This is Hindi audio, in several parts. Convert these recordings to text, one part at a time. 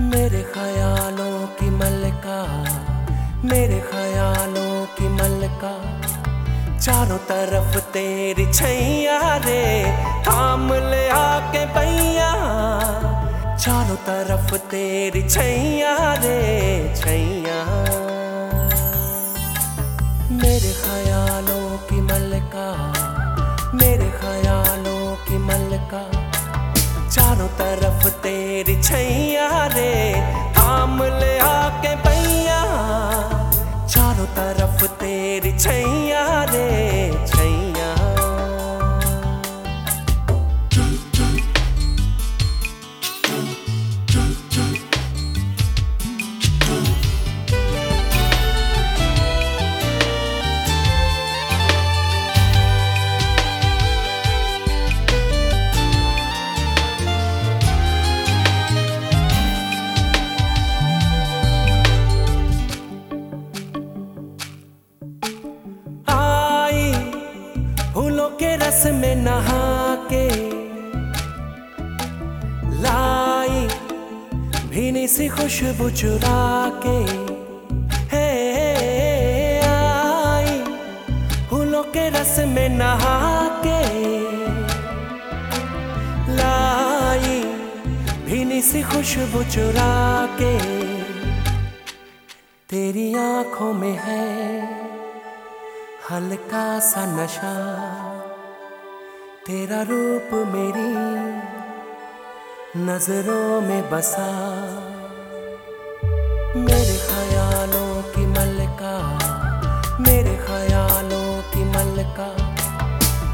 मेरे ख्यालों की मलका, मेरे ख्यालों की मलका। चारों तरफ़ तेरी छैया रे, थाम ले आके पैया। चारों तरफ़ तेरी छैया रे, छैया। चारों तरफ़ तेरी छैया रे। थाम ले आके पैया। चारों तरफ़ तेरी छैया रस में नहा के लाई, भीनी सी खुशबू चुरा के है, आई, फूलों के रस में नहा के लाई, भीनी सी खुशबू चुरा के तेरी आँखों में है हल्का सा नशा। तेरा रूप मेरी नज़रों में बसा। मेरे ख्यालों की मलका, मेरे ख्यालों की मलका।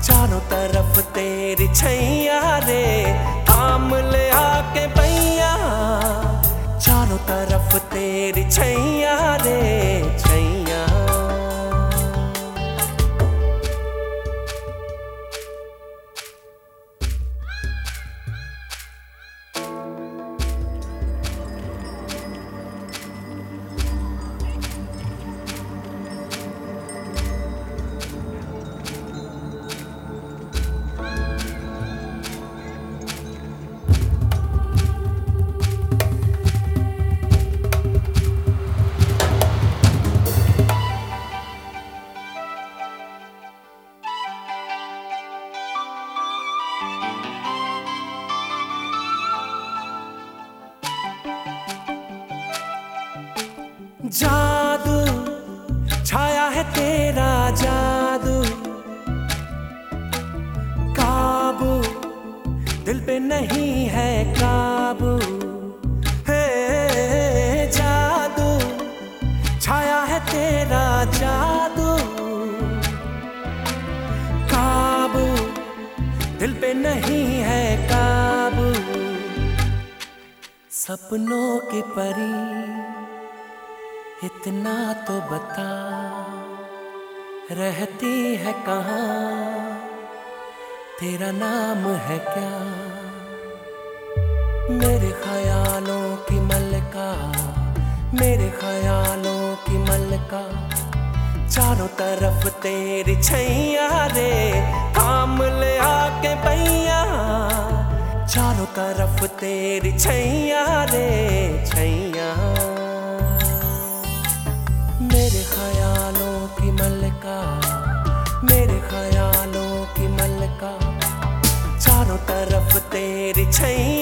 चारों तरफ़ तेरी छैया रे, थाम ले आके पैया। चारों तरफ़ तेरी छैया जादू, छाया है तेरा जादू। काबू, दिल पे नहीं है काबू। है, जादू, छाया है तेरा जादू। काबू, दिल पे नहीं है काबू। सपनों की परी इतना तो बता, रहती है कहाँ? तेरा नाम है क्या? मेरे ख्यालों की मलका, मेरे ख्यालों की मलका। चारों तरफ़ तेरी छैया रे काम ले आके पैया। चारों तरफ़ तेरी छैया रे, छैया। ख्यालों की मलका मेरे ख्यालों की मलका। चारों तरफ़ तेरी रे